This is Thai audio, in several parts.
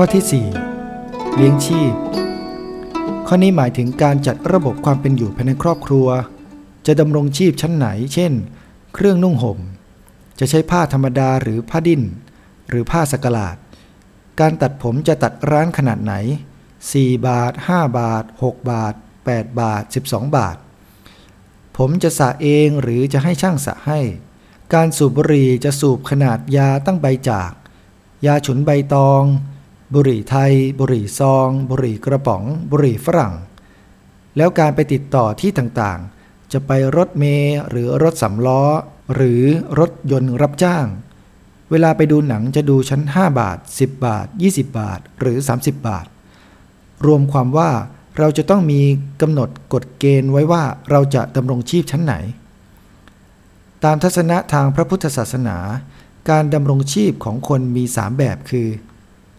ข้อที่ 4 เลี้ยงชีพ ข้อนี้หมายถึงการจัดระบบความเป็นอยู่ภายในครอบครัว จะดำรงชีพชั้นไหน เช่น เครื่องนุ่งห่ม จะใช้ผ้าธรรมดาหรือผ้าดิ้น หรือผ้าสกลาด การตัดผมจะตัดร้านขนาดไหน 4 บาท 5 บาท 6 บาท 8 บาท 12 บาท ผมจะสระเองหรือจะให้ช่างสระให้ การสูบบุหรี่จะสูบขนาดยาตั้งใบจาก ยาฉุนใบตอง บุหรี่ไทย บุหรี่ซอง บุหรี่กระป๋อง บุหรี่ฝรั่ง แล้วการไปติดต่อที่ต่างๆ จะไปรถเมล์หรือรถสำล้อ หรือรถยนต์รับจ้าง เวลาไปดูหนังจะดูชั้น 5 บาท 10 บาท 20 บาท หรือ 30 บาท รวมความว่าเราจะต้องมีกำหนดกฎเกณฑ์ไว้ว่าเราจะดำรงชีพชั้นไหน ตามทัศนะทางพระพุทธศาสนา การดำรงชีพของคนมี3แบบคือ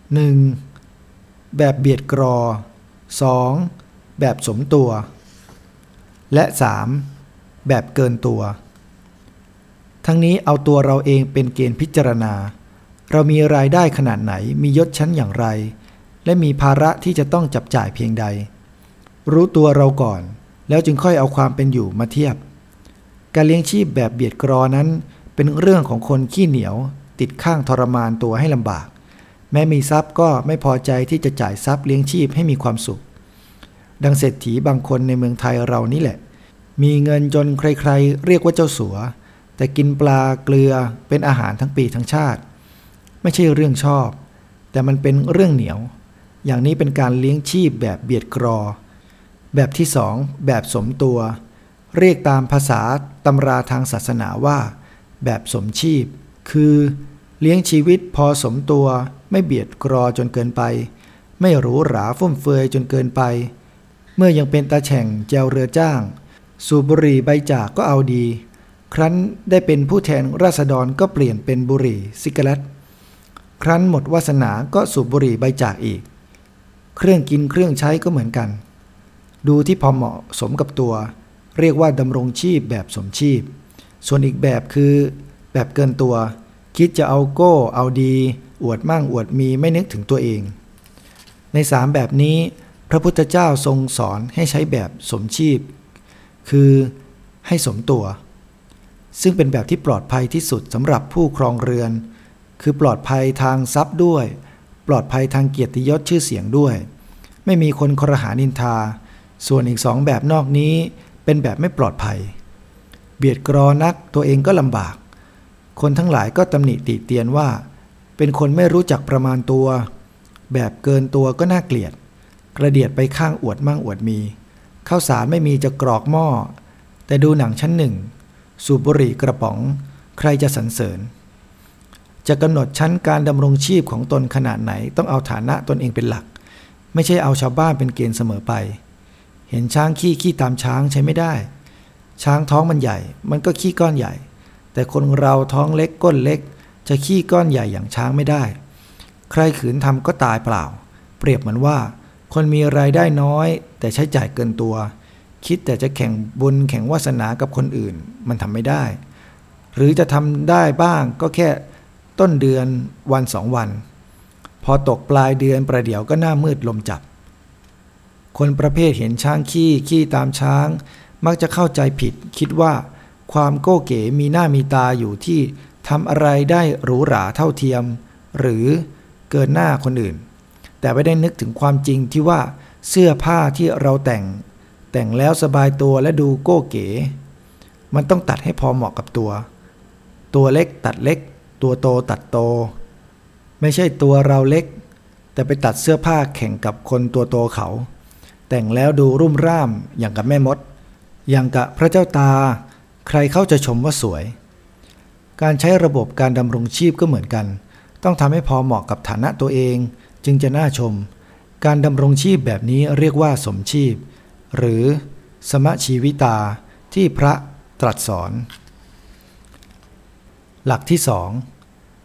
1. แบบเบียดกรอ 2. แบบสมตัว และ 3. แบบเกินตัว ทั้งนี้เอาตัวเราเองเป็นเกณฑ์พิจารณา เรามีรายได้ขนาดไหนมียศชั้นอย่างไร และมีภาระที่จะต้องจับจ่ายเพียงใด รู้ตัวเราก่อน แล้วจึงค่อยเอาความเป็นอยู่มาเทียบ การเลี้ยงชีพแบบเบียดกรอนั้น เป็นเรื่องของคนขี้เหนียว ติดข้างทรมานตัวให้ลำบาก แม้มีทรัพย์ก็ไม่พอใจที่จะจ่ายทรัพย์เลี้ยงชีพให้มีความสุข ดังเศรษฐีบางคนในเมืองไทยเรานี่แหละ มีเงินจนใครๆ เรียกว่าเจ้าสัว แต่กินปลาเกลือเป็นอาหารทั้งปีทั้งชาติ ไม่ใช่เรื่องชอบ แต่มันเป็นเรื่องเหนียว อย่างนี้เป็นการเลี้ยงชีพแบบเบียดกรอ แบบที่สองแบบสมตัว เรียกตามภาษาตำราทางศาสนาว่า แบบสมชีพ คือ เลี้ยงชีวิตพอสมตัว ไม่เบียดกรอจนเกินไป ไม่หรูหราฟุ่มเฟือยจนเกินไป เมื่อยังเป็นตาแฉ่งแจวเรือจ้าง สูบบุหรี่ใบจากก็เอาดี ครั้นได้เป็นผู้แทนราษฎรก็เปลี่ยนเป็นบุหรี่ซิกาเรตครั้นหมดวาสนาก็สูบบุหรี่ใบจากอีก เครื่องกินเครื่องใช้ก็เหมือนกัน ดูที่พอเหมาะสมกับตัว เรียกว่าดำรงชีพแบบสมชีพ ส่วนอีกแบบคือแบบเกินตัว คิดจะเอาโก้ เอาดี อวดมั่งอวดมีไม่นึกถึงตัวเอง ในสามแบบนี้ พระพุทธเจ้าทรงสอนให้ใช้แบบสมชีพ คือให้สมตัว ซึ่งเป็นแบบที่ปลอดภัยที่สุดสำหรับผู้ครองเรือน คือปลอดภัยทางทรัพย์ด้วย ปลอดภัยทางเกียรติยศชื่อเสียงด้วย ไม่มีคนครหานินทา ส่วนอีกสองแบบนอกนี้เป็นแบบไม่ปลอดภัย เบียดกรอนักตัวเองก็ลำบาก คนทั้งหลายก็ตำหนิติเตียนว่า เป็นคนไม่รู้จักประมาณตัว แบบเกินตัวก็น่าเกลียด กระเดียดไปข้างอวดมั่งอวดมีข้าวสารไม่มีจะกรอกหม้อ แต่ดูหนังชั้นหนึ่ง สูบบุหรี่กระป๋อง ใครจะสรรเสริญ จะกำหนดชั้นการดำรงชีพของตนขนาดไหนต้องเอาฐานะตนเองเป็นหลัก ไม่ใช่เอาชาวบ้านเป็นเกณฑ์เสมอไป เห็นช้างขี้ขี้ตามช้างใช้ไม่ได้ ช้างท้องมันใหญ่ มันก็ขี้ก้อนใหญ่ แต่คนเราท้องเล็กก้นเล็ก จะขี้ก้อนใหญ่อย่างช้างไม่ได้ ใครขืนทำก็ตายเปล่า เปรียบเหมือนว่า คนมีรายได้น้อย แต่ใช้จ่ายเกินตัว คิดแต่จะแข่งบุญแข่งวาสนากับคนอื่น มันทำไม่ได้ หรือจะทำได้บ้างก็แค่ต้นเดือนวันสองวัน พอตกปลายเดือนประเดี๋ยวก็หน้ามืดลมจับ คนประเภทเห็นช้างขี้ขี้ตามช้าง มักจะเข้าใจผิด คิดว่า ความโก้เก๋มีหน้ามีตาอยู่ที่ทำอะไรได้หรูหราเท่าเทียม หรือเกินหน้าคนอื่น แต่ไม่ได้นึกถึงความจริงที่ว่าเสื้อผ้าที่เราแต่ง แต่งแล้วสบายตัวและดูโก้เก๋ มันต้องตัดให้พอเหมาะกับตัว ตัวเล็กตัดเล็ก ตัวโตตัดโต ไม่ใช่ตัวเราเล็ก แต่ไปตัดเสื้อผ้าแข่งกับคนตัวโตเขา แต่งแล้วดูรุ่มร่ามอย่างกับแม่มด อย่างกับพระเจ้าตา ใครเขาจะชมว่าสวย การใช้ระบบการดำรงชีพก็เหมือนกัน ต้องทำให้พอเหมาะกับฐานะตัวเอง จึงจะน่าชม การดำรงชีพแบบนี้เรียกว่าสมชีพ หรือสมชีวิตาที่พระตรัสสอน หลักที่สอง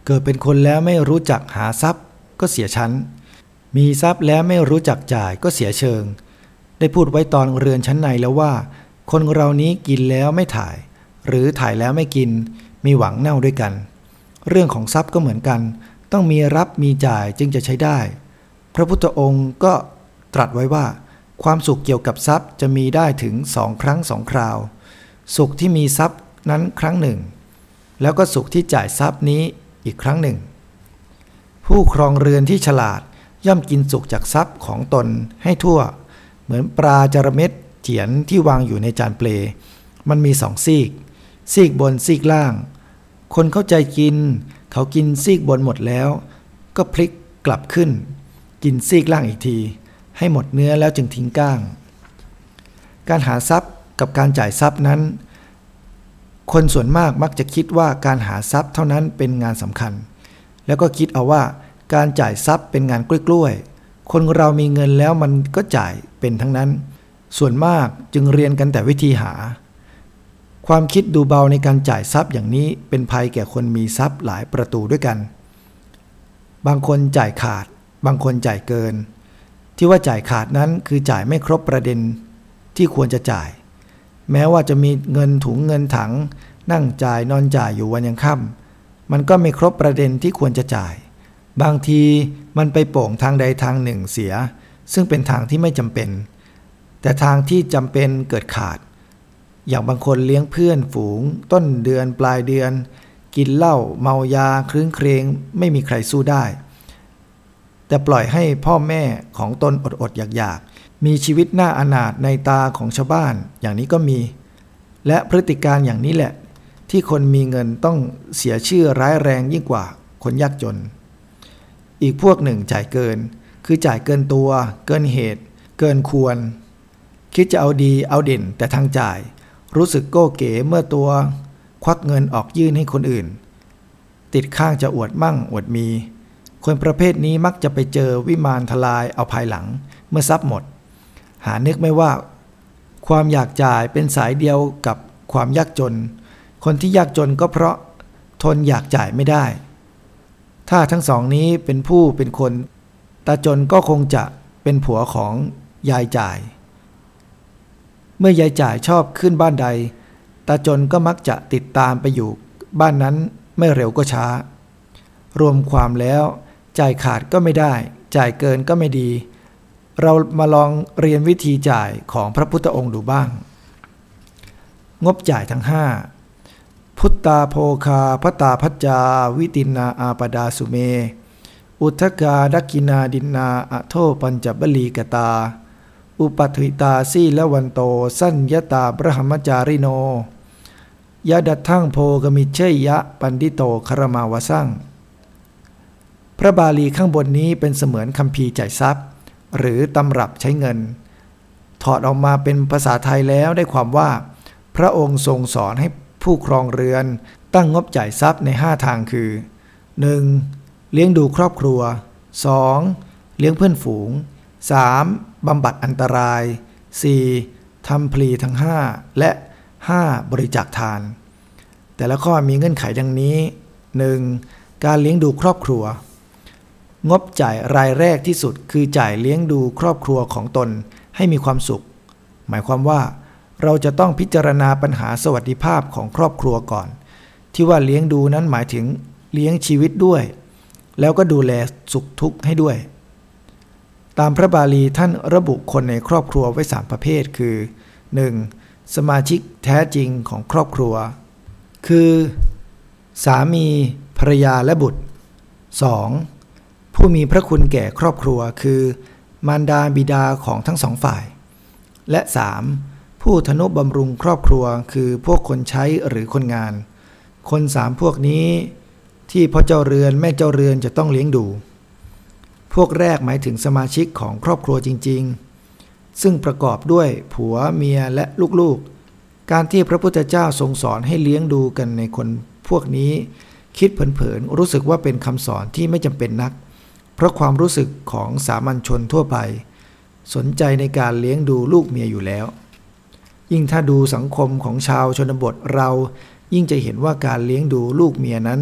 เกิดเป็นคนแล้วไม่รู้จักหาทรัพย์ ก็เสียชั้น มีทรัพย์แล้วไม่รู้จักจ่ายก็เสียเชิง ได้พูดไว้ตอนเรือนชั้นในแล้วว่า คนเรานี้กินแล้วไม่ถ่าย หรือถ่ายแล้วไม่กิน มีหวังเน่าด้วยกัน เรื่องของทรัพย์ก็เหมือนกัน ต้องมีรับมีจ่ายจึงจะใช้ได้ พระพุทธองค์ก็ตรัสไว้ว่า ความสุขเกี่ยวกับทรัพย์จะมีได้ถึงสองครั้งสองคราว สุขที่มีทรัพย์นั้นครั้งหนึ่ง แล้วก็สุขที่จ่ายทรัพย์นี้อีกครั้งหนึ่ง ผู้ครองเรือนที่ฉลาดย่อมกินสุขจากทรัพย์ของตนให้ทั่ว เหมือนปลาจระเม็ดเจียนที่วางอยู่ในจานเปล มันมีสองซีก ซีกบนซีกล่าง คนเข้าใจกิน เขากินซีกบนหมดแล้ว ก็พลิกกลับขึ้น กินซีกล่างอีกที ให้หมดเนื้อแล้วจึงทิ้งก้าง การหาทรัพย์กับการจ่ายทรัพย์นั้น คนส่วนมากมักจะคิดว่าการหาทรัพย์เท่านั้นเป็นงานสำคัญ แล้วก็คิดเอาว่าการจ่ายทรัพย์เป็นงานกล้วยๆ คนเรามีเงินแล้วมันก็จ่ายเป็นทั้งนั้น ส่วนมากจึงเรียนกันแต่วิธีหา ความคิดดูเบาในการจ่ายทรัพย์อย่างนี้เป็นภัยแก่คนมีทรัพย์หลายประตูด้วยกัน บางคนจ่ายขาด บางคนจ่ายเกิน ที่ว่าจ่ายขาดนั้นคือจ่ายไม่ครบประเด็นที่ควรจะจ่าย แม้ว่าจะมีเงินถุงเงินถัง นั่งจ่ายนอนจ่ายอยู่วันยังค่ำมันก็ไม่ครบประเด็นที่ควรจะจ่าย บางทีมันไปโป่งทางใดทางหนึ่งเสีย ซึ่งเป็นทางที่ไม่จำเป็น แต่ทางที่จำเป็นเกิดขาด อย่างบางคนเลี้ยงเพื่อนฝูง ต้นเดือนปลายเดือน กินเหล้าเมายาคลื้นเครงไม่มีใครสู้ได้ แต่ปล่อยให้พ่อแม่ของตนอดอดอยากอยากมีชีวิตหน้าอนาถในตาของชาวบ้านอย่างนี้ก็มี และพฤติการอย่างนี้แหละ ที่คนมีเงินต้องเสียชื่อร้ายแรงยิ่งกว่าคนยากจน อีกพวกหนึ่งจ่ายเกิน คือจ่ายเกินตัว เกินเหตุ เกินควร คิดจะเอาดีเอาเด่นแต่ทางจ่าย รู้สึกโก้เก๋เมื่อตัว ควักเงินออกยื่นให้คนอื่น ติดข้างจะอวดมั่งอวดมี คนประเภทนี้มักจะไปเจอวิมานทลายเอาภายหลัง เมื่อทรัพย์หมด หานึกไม่ว่า ความอยากจ่ายเป็นสายเดียวกับความยากจน คนที่ยากจนก็เพราะทนอยากจ่ายไม่ได้ ถ้าทั้งสองนี้เป็นผู้เป็นคนตาจนก็คงจะเป็นผัวของยายจ่าย เมื่อยายจ่ายชอบขึ้นบ้านใด ตาจนก็มักจะติดตามไปอยู่ บ้านนั้นไม่เร็วก็ช้า รวมความแล้ว จ่ายขาดก็ไม่ได้ จ่ายเกินก็ไม่ดี เรามาลองเรียนวิธีจ่ายของพระพุทธองค์ดูบ้าง งบจ่ายทั้งห้าพุทตาโพคาพตาพัจจา วิตินาอาปดาสุเม อุทกาดักกินาดินนาอโทปัญจบลีกตา อุปัฏฐิตาสีละวันโต สัญญตาบรหมจาริโนยะดัตทั้งโพกมิเชยยะปันดิโตคารมาวสั่งพระบาลีข้างบนนี้เป็นเสมือนคำพีจ่ายทรัพย์ หรือตำรับใช้เงิน ถอดออกมาเป็นภาษาไทยแล้วได้ความว่า พระองค์ทรงสอนให้ผู้ครองเรือน ตั้งงบจ่ายทรัพย์ใน 5 ทางคือ 1. เลี้ยงดูครอบครัว 2. เลี้ยงเพื่อนฝูง 3. บำบัดอันตราย 4. ทำพลีทั้ง 5 และ 5. บริจาคทาน แต่ละข้อมีเงื่อนไขดังนี้ 1. การเลี้ยงดูครอบครัว งบจ่ายรายแรกที่สุดคือจ่ายเลี้ยงดูครอบครัวของตนให้มีความสุข หมายความว่า เราจะต้องพิจารณาปัญหาสวัสดิภาพของครอบครัวก่อน ที่ว่าเลี้ยงดูนั้นหมายถึงเลี้ยงชีวิตด้วย แล้วก็ดูแลสุขทุกข์ให้ด้วย ตามพระบาลีท่านระบุคนในครอบครัวไว้สามประเภทคือ 1. สมาชิกแท้จริงของครอบครัว คือ สามีภรรยาและบุตร 2. ผู้มีพระคุณแก่ครอบครัว คือ มารดาบิดาของทั้งสองฝ่าย และ 3. ผู้ทนุบำรุงครอบครัว คือพวกคนใช้หรือคนงาน คนสามพวกนี้ที่พ่อเจ้าเรือนแม่เจ้าเรือนจะต้องเลี้ยงดู พวกแรกหมายถึงสมาชิกของครอบครัวจริง ๆ ซึ่งประกอบด้วยผัวเมียและลูกๆ การที่พระพุทธเจ้าทรงสอนให้เลี้ยงดูกันในคนพวกนี้ คิดเผินๆรู้สึกว่าเป็นคำสอนที่ไม่จำเป็นนัก เพราะความรู้สึกของสามัญชนทั่วไป สนใจในการเลี้ยงดูลูกเมียอยู่แล้ว ยิ่งถ้าดูสังคมของชาวชนบทเรายิ่งจะเห็นว่าการเลี้ยงดูลูกเมียนั้น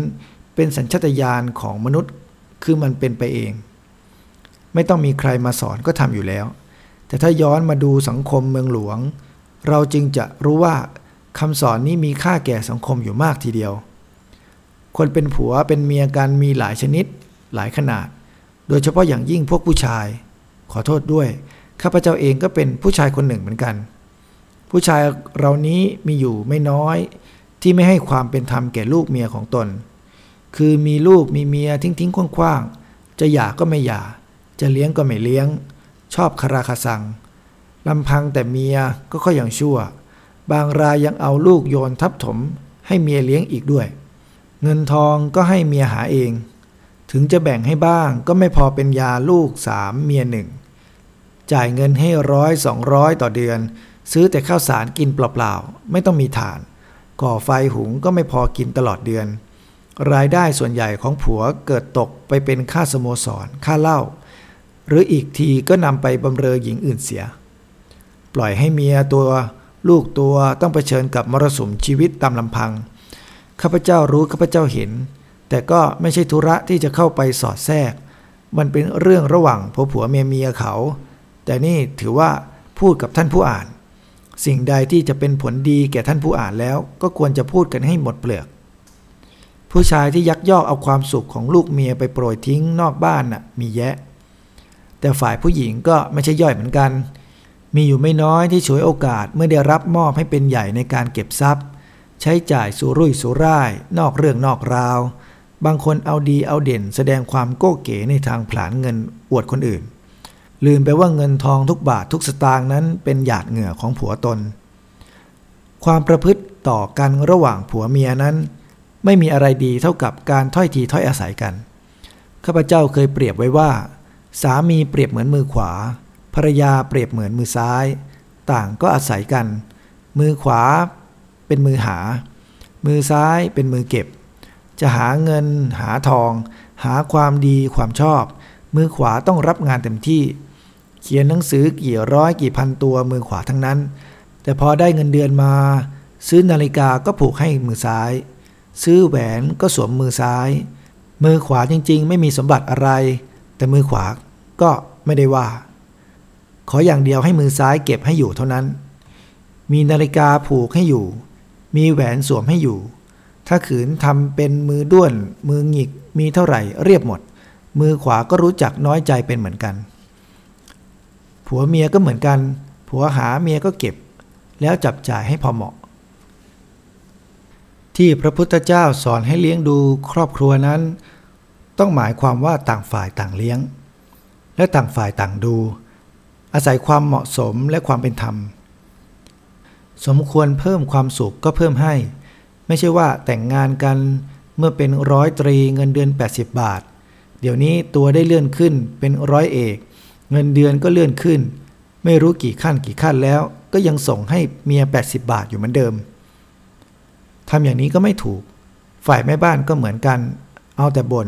เป็นสัญชตาตญาณของมนุษย์ คือมันเป็นไปเอง ไม่ต้องมีใครมาสอนก็ทำอยู่แล้ว แต่ถ้าย้อนมาดูสังคมเมืองหลวง เราจึงจะรู้ว่าคำสอนนี้มีค่าแก่สังคมอยู่มากทีเดียว คนเป็นผัวเป็นเมียกันมีหลายชนิด หลายขนาด โดยเฉพาะอย่างยิ่งพวกผู้ชาย ขอโทษด้วย ข้าพเจ้าเองก็เป็นผู้ชายคนหนึ่งเหมือนกัน ผู้ชายเรานี้มีอยู่ไม่น้อย ที่ไม่ให้ความเป็นธรรมแก่ลูกเมียของตน คือมีลูกมีเมียทิ้งทิ้งๆคว้างๆจะหย่าก็ไม่หย่า จะเลี้ยงก็ไม่เลี้ยง ชอบคาราคาซังลำพังแต่เมียก็ค่อยอย่างชั่ว บางรายยังเอาลูกโยนทับถม ให้เมียเลี้ยงอีกด้วย เงินทองก็ให้เมียหาเอง ถึงจะแบ่งให้บ้างก็ไม่พอเป็นยาลูกสามเมียหนึ่งจ่ายเงินให้ร้อยสองร้อยต่อเดือน ซื้อแต่ข้าวสารกินเปล่าๆ ไม่ต้องมีฐาน ก่อไฟหุงก็ไม่พอกินตลอดเดือน รายได้ส่วนใหญ่ของผัวเกิดตกไปเป็นค่าสโมสร ค่าเหล้า หรืออีกทีก็นำไปบำเรอหญิงอื่นเสีย ปล่อยให้เมียตัวลูกตัวต้องเผชิญกับมรสุมชีวิตตามลำพัง ข้าพเจ้ารู้ข้าพเจ้าเห็น แต่ก็ไม่ใช่ธุระที่จะเข้าไปสอดแทรก มันเป็นเรื่องระหว่างผัวผัวเมียเมียเขา แต่นี่ถือว่าพูดกับท่านผู้อ่าน สิ่งใดที่จะเป็นผลดีแก่ท่านผู้อ่านแล้ว ก็ควรจะพูดกันให้หมดเปลือก ผู้ชายที่ยักยอกเอาความสุขของลูกเมียไปโปรยทิ้งนอกบ้านน่ะมีแยะ แต่ฝ่ายผู้หญิงก็ไม่ใช่ย่อยเหมือนกัน มีอยู่ไม่น้อยที่ฉวยโอกาสเมื่อได้รับมอบให้เป็นใหญ่ในการเก็บทรัพย์ ใช้จ่ายสุรุ่ยสุร่าย นอกเรื่องนอกราว บางคนเอาดีเอาเด่นแสดงความโก้เก๋ในทางผลาญเงินอวดคนอื่น ลืมไปว่าเงินทองทุกบาททุกสตางค์นั้นเป็นหยาดเหงื่อของผัวตน ความประพฤติต่อกันระหว่างผัวเมียนั้น ไม่มีอะไรดีเท่ากับการถ้อยทีถ้อยอาศัยกันข้าพเจ้าเคยเปรียบไว้ว่า สามีเปรียบเหมือนมือขวา ภรรยาเปรียบเหมือนมือซ้าย ต่างก็อาศัยกัน มือขวาเป็นมือหา มือซ้ายเป็นมือเก็บ จะหาเงิน หาทอง หาความดีความชอบ มือขวาต้องรับงานเต็มที่ เขียนหนังสือกี่ร้อยกี่พันตัวมือขวาทั้งนั้น แต่พอได้เงินเดือนมา ซื้อนาฬิกาก็ผูกให้มือซ้าย ซื้อแหวนก็สวมมือซ้าย มือขวาจริง ๆ ไม่มีสมบัติอะไร แต่มือขวาก็ไม่ได้ว่า ขออย่างเดียวให้มือซ้ายเก็บให้อยู่เท่านั้น มีนาฬิกาผูกให้อยู่ มีแหวนสวมให้อยู่ ถ้าขืนทำเป็นมือด้วน มือหงิก มีเท่าไหร่เรียบหมด มือขวาก็รู้จักน้อยใจเป็นเหมือนกัน ผัวเมียก็เหมือนกัน ผัวหาเมียก็เก็บ แล้วจับจ่ายให้พอเหมาะ ที่พระพุทธเจ้าสอนให้เลี้ยงดูครอบครัวนั้น ต้องหมายความว่าต่างฝ่ายต่างเลี้ยง และต่างฝ่ายต่างดู อาศัยความเหมาะสมและความเป็นธรรม สมควรเพิ่มความสุขก็เพิ่มให้ ไม่ใช่ว่าแต่งงานกันเมื่อเป็นร้อยตรีเงินเดือน 80 บาท เดี๋ยวนี้ตัวได้เลื่อนขึ้นเป็นร้อยเอก เงินเดือนก็เลื่อนขึ้น ไม่รู้กี่ขั้นกี่ขั้นแล้ว ก็ยังส่งให้เมีย 80 บาทอยู่เหมือนเดิมทำอย่างนี้ก็ไม่ถูก ฝ่ายแม่บ้านก็เหมือนกัน เอาแต่บน่น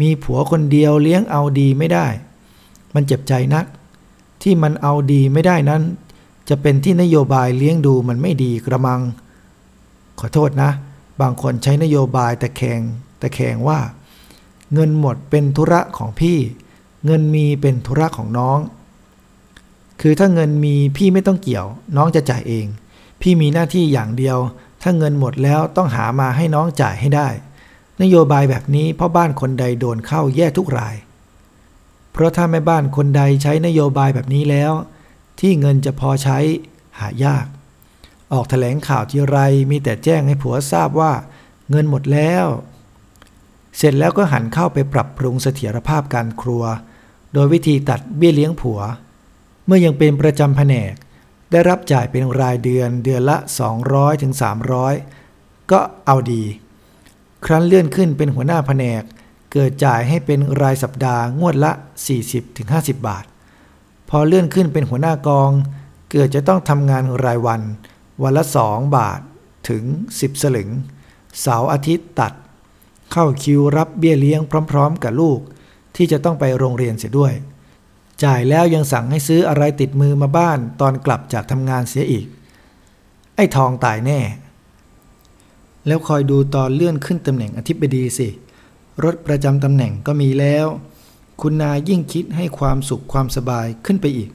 มีผัวคนเดียวเลี้ยงเอาดีไม่ได้ มันเจ็บใจนัก ที่มันเอาดีไม่ได้นั้น จะเป็นที่นโยบายเลี้ยงดูมันไม่ดีกระมัง ขอโทษนะ บางคนใช้นโยบายแต่แขงแต่แขงว่า เงินหมดเป็นธุระของพี่ เงินมีเป็นธุระของน้อง คือถ้าเงินมีพี่ไม่ต้องเกี่ยว น้องจะจ่ายเอง พี่มีหน้าที่อย่างเดียว ถ้าเงินหมดแล้วต้องหามาให้น้องจ่ายให้ได้ นโยบายแบบนี้พ่อบ้านคนใดโดนเข้าแย่ทุกราย เพราะถ้าแม่บ้านคนใดใช้นโยบายแบบนี้แล้ว ที่เงินจะพอใช้หายาก ออกแถลงข่าวทีไรมีแต่แจ้งให้ผัวทราบว่า เงินหมดแล้ว เสร็จแล้วก็หันเข้าไปปรับปรุงเสถียรภาพการครัว โดยวิธีตัดเบี้ยเลี้ยงผัว เมื่อยังเป็นประจำแผนก ได้รับจ่ายเป็นรายเดือนเดือนละ 200ถึง300 ก็เอาดี ครั้นเลื่อนขึ้นเป็นหัวหน้าแผนก เกิดจ่ายให้เป็นรายสัปดาห์งวดละ 40-50 บาท พอเลื่อนขึ้นเป็นหัวหน้ากอง เกิดจะต้องทำงานรายวัน วันละ 2 บาทถึง 10 สลึง เสาร์อาทิตย์ตัด เข้าคิวรับเบี้ยเลี้ยงพร้อม ๆ กับลูก ที่จะต้องไปโรงเรียนเสียด้วย จ่ายแล้วยังสั่งให้ซื้ออะไรติดมือมาบ้านตอนกลับจากทำงานเสียอีก ไอ้ทองตายแน่ แล้วคอยดูตอนเลื่อนขึ้นตำแหน่งอธิบดีสิ รถประจำตำแหน่งก็มีแล้ว คุณนายยิ่งคิดให้ความสุขความสบายขึ้นไปอีก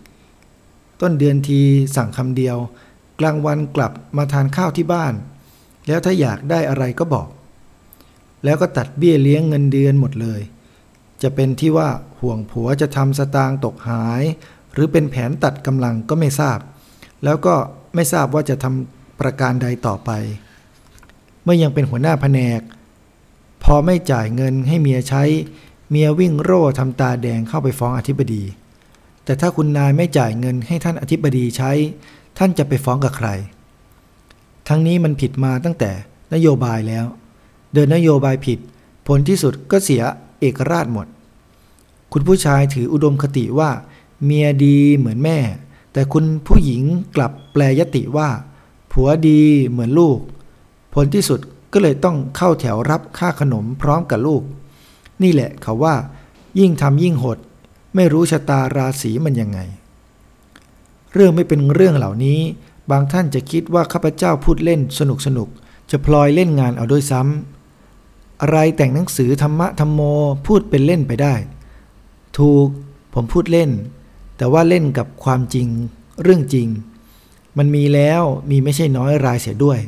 ต้นเดือนทีสั่งคำเดียว กลางวันกลับมาทานข้าวที่บ้าน แล้วถ้าอยากได้อะไรก็บอก แล้วก็ตัดเบี้ยเลี้ยงเงินเดือนหมดเลย จะเป็นที่ว่าห่วงผัวจะทำสตางค์ตกหาย หรือเป็นแผนตัดกำลังก็ไม่ทราบ แล้วก็ไม่ทราบว่าจะทำประการใดต่อไป เมื่อยังเป็นหัวหน้าแผนก พอไม่จ่ายเงินให้เมียใช้ เมียวิ่งโร่ทำตาแดงเข้าไปฟ้องอธิบดี แต่ถ้าคุณนายไม่จ่ายเงินให้ท่านอธิบดีใช้ ท่านจะไปฟ้องกับใคร ทั้งนี้มันผิดมาตั้งแต่นโยบายแล้ว เดินนโยบายผิด ผลที่สุดก็เสียเอกราชหมด คุณผู้ชายถืออุดมคติว่า เมียดีเหมือนแม่ แต่คุณผู้หญิงกลับแปลยติว่า ผัวดีเหมือนลูก ผลที่สุดก็เลยต้องเข้าแถวรับค่าขนมพร้อมกับลูก นี่แหละเขาว่า ยิ่งทำยิ่งหด ไม่รู้ชะตาราศีมันยังไง เรื่องไม่เป็นเรื่องเหล่านี้ บางท่านจะคิดว่าข้าพเจ้าพูดเล่นสนุกสนุกจะพลอยเล่นงานเอาด้วยซ้ำอะไรแต่งหนังสือธรรมะธรรมโมพูดเป็นเล่นไปได้ ถูกผมพูดเล่น แต่ว่าเล่นกับความจริง เรื่องจริง มันมีแล้วมีไม่ใช่น้อยรายเสียด้วย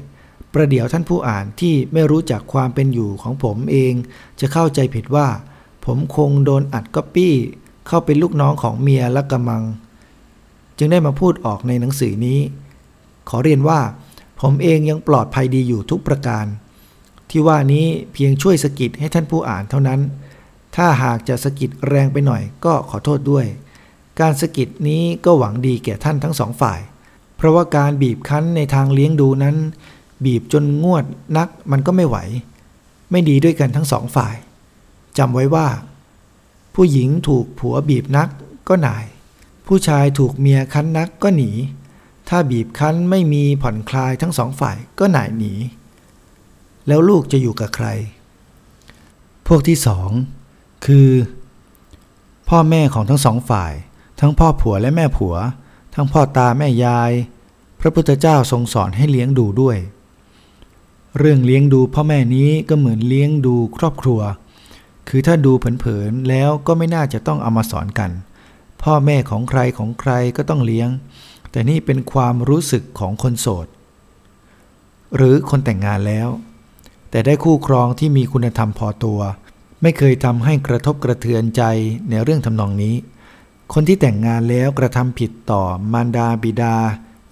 ประเดี๋ยวท่านผู้อ่านที่ไม่รู้จักความเป็นอยู่ของผมเอง จะเข้าใจผิดว่า ผมคงโดนอัดก๊อปปี้ เข้าเป็นลูกน้องของเมียและกำมัง จึงได้มาพูดออกในหนังสือนี้ ขอเรียนว่า ผมเองยังปลอดภัยดีอยู่ทุกประการ ที่ว่านี้เพียงช่วยสกิดให้ท่านผู้อ่านเท่านั้น ถ้าหากจะสกิดแรงไปหน่อยก็ขอโทษด้วย การสกิดนี้ก็หวังดีแก่ท่านทั้งสองฝ่าย เพราะว่าการบีบคั้นในทางเลี้ยงดูนั้น บีบจนงวดนักมันก็ไม่ไหว ไม่ดีด้วยกันทั้งสองฝ่ายจำไว้ว่า ผู้หญิงถูกผัวบีบนักก็หน่าย ผู้ชายถูกเมียคั้นนักก็หนี ถ้าบีบคั้นไม่มีผ่อนคลายทั้งสองฝ่ายก็หน่ายหนี แล้วลูกจะอยู่กับใคร พวกที่สองคือ พ่อแม่ของทั้งสองฝ่าย ทั้งพ่อผัวและแม่ผัว ทั้งพ่อตาแม่ยาย พระพุทธเจ้าทรงสอนให้เลี้ยงดูด้วย เรื่องเลี้ยงดูพ่อแม่นี้ก็เหมือนเลี้ยงดูครอบครัว คือถ้าดูเผินๆแล้วก็ไม่น่าจะต้องเอามาสอนกัน พ่อแม่ของใครของใครก็ต้องเลี้ยง แต่นี่เป็นความรู้สึกของคนโสด หรือคนแต่งงานแล้ว แต่ได้คู่ครองที่มีคุณธรรมพอตัว ไม่เคยทำให้กระทบกระเทือนใจในเรื่องทำนองนี้ คนที่แต่งงานแล้วกระทำผิดต่อมารดาบิดา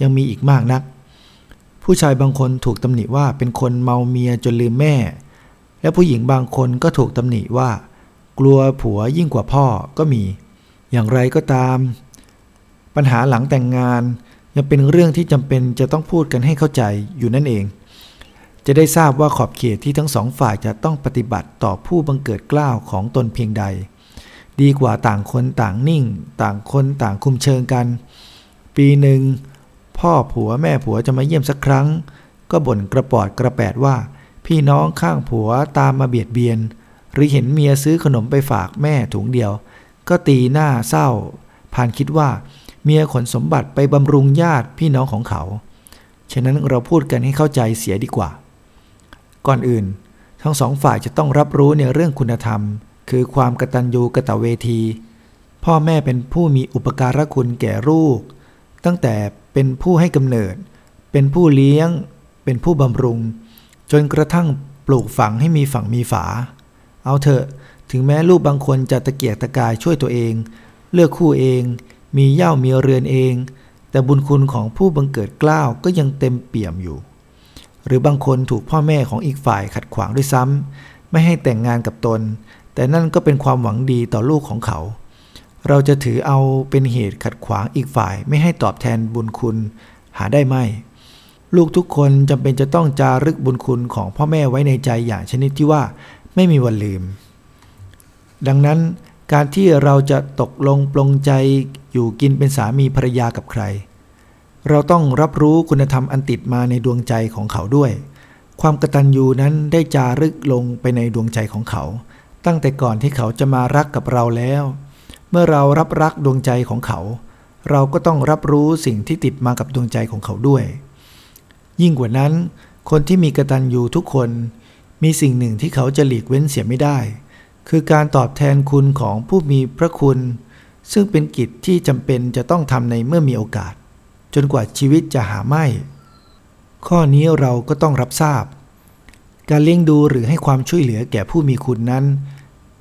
ยังมีอีกมากนัก ผู้ชายบางคนถูกตำหนิว่าเป็นคนเมาเมียจนลืมแม่ และผู้หญิงบางคนก็ถูกตำหนิว่า กลัวผัวยิ่งกว่าพ่อก็มี อย่างไรก็ตาม ปัญหาหลังแต่งงานยังเป็นเรื่องที่จำเป็นจะต้องพูดกันให้เข้าใจอยู่นั่นเอง จะได้ทราบว่าขอบเขตที่ทั้งสองฝ่ายจะต้องปฏิบัติต่อผู้บังเกิดกล้าวของตนเพียงใด ดีกว่าต่างคนต่างนิ่ง ต่างคนต่างคุมเชิงกัน ปีหนึ่ง พ่อผัวแม่ผัวจะมาเยี่ยมสักครั้ง ก็บ่นกระปอดกระแปดว่า พี่น้องข้างผัวตามมาเบียดเบียน หรือเห็นเมียซื้อขนมไปฝากแม่ถุงเดียว ก็ตีหน้าเศร้าผ่านคิดว่า เมียขนสมบัติไปบำรุงญาติพี่น้องของเขา ฉะนั้นเราพูดกันให้เข้าใจเสียดีกว่า ก่อนอื่น ทั้งสองฝ่ายจะต้องรับรู้ในเรื่องคุณธรรม คือความกตัญญูกตเวที พ่อแม่เป็นผู้มีอุปการะคุณแก่ลูก ตั้งแต่ เป็นผู้ให้กำเนิด เป็นผู้เลี้ยง เป็นผู้บำรุง จนกระทั่งปลูกฝังให้มีฝังมีฝา เอาเถอะ ถึงแม้ลูกบางคนจะตะเกียกตะกายช่วยตัวเอง เลือกคู่เอง มีเย่ามีเรือนเอง แต่บุญคุณของผู้บังเกิดกล้าวก็ยังเต็มเปี่ยมอยู่ หรือบางคนถูกพ่อแม่ของอีกฝ่ายขัดขวางด้วยซ้ำไม่ให้แต่งงานกับตน แต่นั่นก็เป็นความหวังดีต่อลูกของเขา เราจะถือเอาเป็นเหตุขัดขวางอีกฝ่ายไม่ให้ตอบแทนบุญคุณหาได้ไหม ลูกทุกคนจำเป็นจะต้องจารึกบุญคุณของพ่อแม่ไว้ในใจอย่างชนิดที่ว่าไม่มีวันลืม ดังนั้นการที่เราจะตกลงปลงใจอยู่กินเป็นสามีภรรยากับใคร เราต้องรับรู้คุณธรรมอันติดมาในดวงใจของเขาด้วย ความกตัญญูนั้นได้จารึกลงไปในดวงใจของเขา ตั้งแต่ก่อนที่เขาจะมารักกับเราแล้ว เมื่อเรารับรักดวงใจของเขา เราก็ต้องรับรู้สิ่งที่ติดมากับดวงใจของเขาด้วย ยิ่งกว่านั้น คนที่มีกระตัญญูทุกคน มีสิ่งหนึ่งที่เขาจะหลีกเว้นเสียไม่ได้ คือการตอบแทนคุณของผู้มีพระคุณ ซึ่งเป็นกิจที่จำเป็นจะต้องทำในเมื่อมีโอกาส จนกว่าชีวิตจะหาไม่ ข้อนี้เราก็ต้องรับทราบการเลี้ยงดูหรือให้ความช่วยเหลือแก่ผู้มีคุณนั้น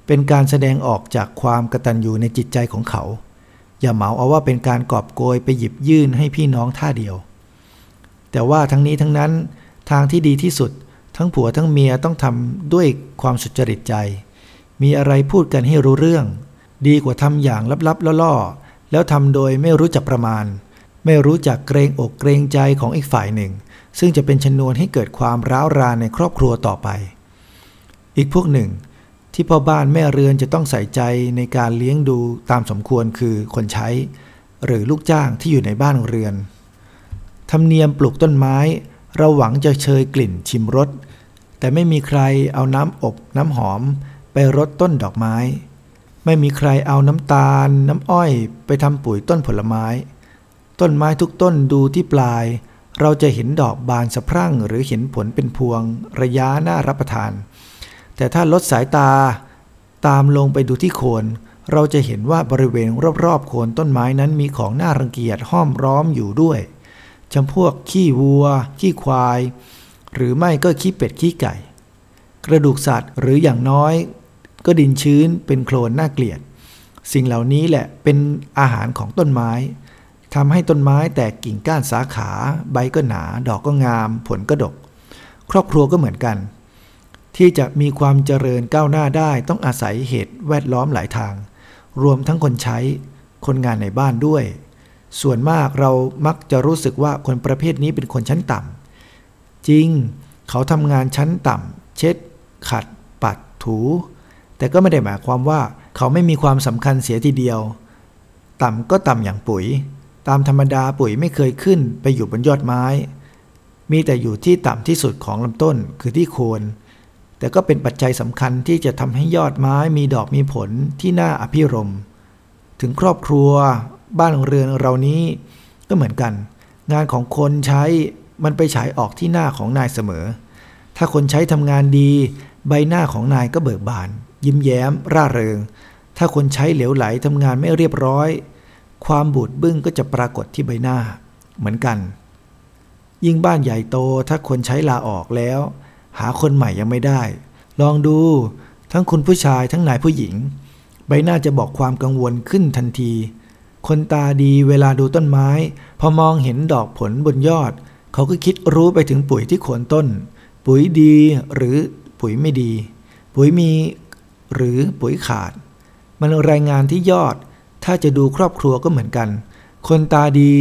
เป็นการแสดงออกจากความกระตัญญูในจิตใจของเขา อย่าเหมาเอาว่าเป็นการกอบโกยไปหยิบยื่นให้พี่น้องท่าเดียว แต่ว่าทั้งนี้ทั้งนั้นทางที่ดีที่สุด ทั้งผัวทั้งเมียต้องทำด้วยความสุจริตใจ มีอะไรพูดกันให้รู้เรื่อง ดีกว่าทำอย่างลับๆล่อๆแล้วทำโดยไม่รู้จักประมาณ ไม่รู้จักเกรงอกเกรงใจของอีกฝ่ายหนึ่ง ซึ่งจะเป็นชนวนให้เกิดความร้าวรานในครอบครัวต่อไป อีกพวกหนึ่ง ที่พ่อบ้านแม่เรือนจะต้องใส่ใจในการเลี้ยงดูตามสมควรคือคนใช้ หรือลูกจ้างที่อยู่ในบ้านเรือน ธรรมเนียมปลูกต้นไม้ เราหวังจะเชยกลิ่นชิมรสแต่ไม่มีใครเอาน้ำอบน้ำหอมไปรดต้นดอกไม้ ไม่มีใครเอาน้ำตาล น้ำอ้อยไปทำปุ๋ยต้นผลไม้ ต้นไม้ทุกต้นดูที่ปลาย เราจะเห็นดอกบานสะพรั่งหรือเห็นผลเป็นพวงระยะน่ารับประทาน แต่ถ้าลดสายตา ตามลงไปดูที่โคน เราจะเห็นว่าบริเวณรอบๆโคนต้นไม้นั้นมีของน่ารังเกียจห้อมร้อมอยู่ด้วยจำพวกขี้วัว ขี้ควาย หรือไม่ก็ขี้เป็ดขี้ไก่ กระดูกสัตว์หรืออย่างน้อย ก็ดินชื้นเป็นโคลนน่าเกลียด สิ่งเหล่านี้แหละเป็นอาหารของต้นไม้ทำให้ต้นไม้แตกกิ่งก้านสาขา ใบก็หนา ดอกก็งาม ผลก็ดก ครอบครัวก็เหมือนกัน ที่จะมีความเจริญก้าวหน้าได้ต้องอาศัยเหตุแวดล้อมหลายทาง รวมทั้งคนใช้คนงานในบ้านด้วย ส่วนมากเรามักจะรู้สึกว่าคนประเภทนี้เป็นคนชั้นต่ำจริงเขาทำงานชั้นต่ำเช็ด ขัด ปัดถู แต่ก็ไม่ได้หมายความว่าเขาไม่มีความสำคัญเสียทีเดียว ต่ำก็ต่ำอย่างปุ๋ย ตามธรรมดาปุ๋ยไม่เคยขึ้นไปอยู่บนยอดไม้ มีแต่อยู่ที่ต่ำที่สุดของลำต้นคือที่โคน แต่ก็เป็นปัจจัยสำคัญที่จะทำให้ยอดไม้มีดอกมีผลที่น่าอภิรม ถึงครอบครัว บ้านเรือนเรานี้ก็เหมือนกัน งานของคนใช้มันไปฉายออกที่หน้าของนายเสมอ ถ้าคนใช้ทำงานดี ใบหน้าของนายก็เบิกบาน ยิ้มแย้ม ร่าเริง ถ้าคนใช้เหลวไหลทำงานไม่เรียบร้อย ความบูดบึ้งก็จะปรากฏที่ใบหน้า เหมือนกัน ยิ่งบ้านใหญ่โตถ้าคนใช้ลาออกแล้ว หาคนใหม่ยังไม่ได้ ลองดู ทั้งคุณผู้ชายทั้งนายผู้หญิง ใบหน้าจะบอกความกังวลขึ้นทันที คนตาดีเวลาดูต้นไม้ พอมองเห็นดอกผลบนยอด เขาก็คิดรู้ไปถึงปุ๋ยที่โคนต้น ปุ๋ยดีหรือปุ๋ยไม่ดี ปุ๋ยมีหรือปุ๋ยขาด มันรายงานที่ยอด ถ้าจะดูครอบครัวก็เหมือนกัน คนตาดี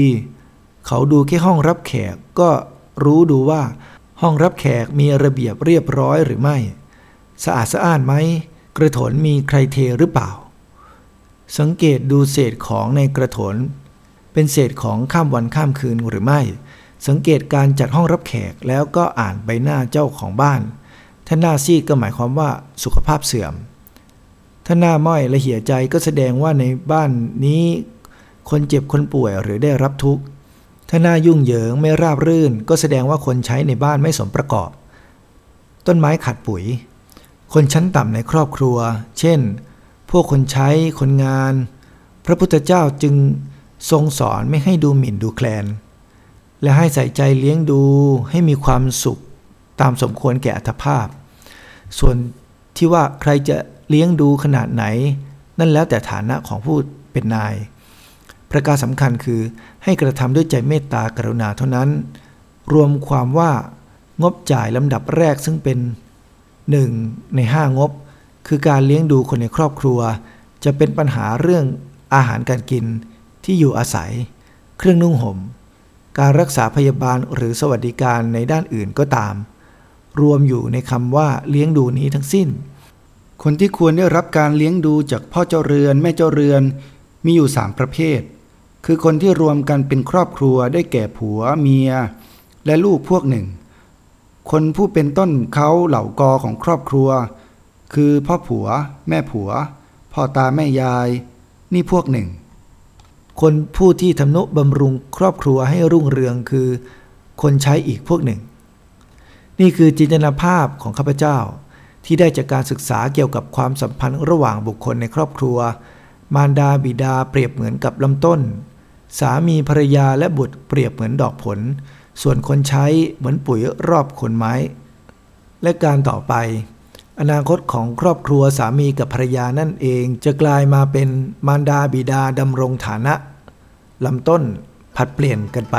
เขาดูแค่ห้องรับแขกก็รู้ดูว่า ห้องรับแขกมีระเบียบเรียบร้อยหรือไม่ สะอาดสะอ้านไหม กระโถนมีใครเทหรือเปล่า สังเกตดูเศษของในกระโถน เป็นเศษของข้ามวันข้ามคืนหรือไม่ สังเกตการจัดห้องรับแขกแล้วก็อ่านใบหน้าเจ้าของบ้าน ถ้าหน้าซีดก็หมายความว่าสุขภาพเสื่อม ถ้าหน้าม้อยและเหี่ยใจก็แสดงว่าในบ้านนี้ คนเจ็บคนป่วยหรือได้รับทุกข์ ถ้าหน้ายุ่งเหยิงไม่ราบรื่น ก็แสดงว่าคนใช้ในบ้านไม่สมประกอบ ต้นไม้ขาดปุ๋ย คนชั้นต่ำในครอบครัว เช่น พวกคนใช้ คนงาน พระพุทธเจ้าจึงทรงสอนไม่ให้ดูหมิ่นดูแคลน และให้ใส่ใจเลี้ยงดูให้มีความสุขตามสมควรแก่อัตภาพ ส่วนที่ว่าใครจะเลี้ยงดูขนาดไหน นั่นแล้วแต่ฐานะของผู้เป็นนาย ประการสำคัญคือให้กระทำด้วยใจเมตตากรุณาเท่านั้น รวมความว่างบจ่ายลำดับแรกซึ่งเป็นหนึ่งในห้างบ คือการเลี้ยงดูคนในครอบครัว จะเป็นปัญหาเรื่องอาหารการกินที่อยู่อาศัย เครื่องนุ่งหม่ม การรักษาพยาบาลหรือสวัสดิการในด้านอื่นก็ตาม รวมอยู่ในคำว่าเลี้ยงดูนี้ทั้งสิ้น คนที่ควรได้รับการเลี้ยงดูจากพ่อเจ้าเรือนแม่เจ้าเรือนมีอยู่สามประเภท คือคนที่รวมกันเป็นครอบครัวได้แก่ผัวเมีย และลูกพวกหนึ่ง คนผู้เป็นต้นเขาเหล่ากอของครอบครัว คือพ่อผัว แม่ผัว พ่อตาแม่ยาย นี่พวกหนึ่ง คนผู้ที่ทำนุบำรุงครอบครัวให้รุ่งเรืองคือ คนใช้อีกพวกหนึ่ง นี่คือจินตนาภาพของข้าพเจ้าที่ได้จากการศึกษาเกี่ยวกับความสัมพันธ์ระหว่างบุคคลในครอบครัว มารดาบิดาเปรียบเหมือนกับลำต้น สามีภรรยาและบุตรเปรียบเหมือนดอกผล ส่วนคนใช้เหมือนปุ๋ยรอบขนไม้ และการต่อไป อนาคตของครอบครัวสามีกับภรรยานั่นเองจะกลายมาเป็นมารดาบิดาดำรงฐานะลำต้นผัดเปลี่ยนกันไป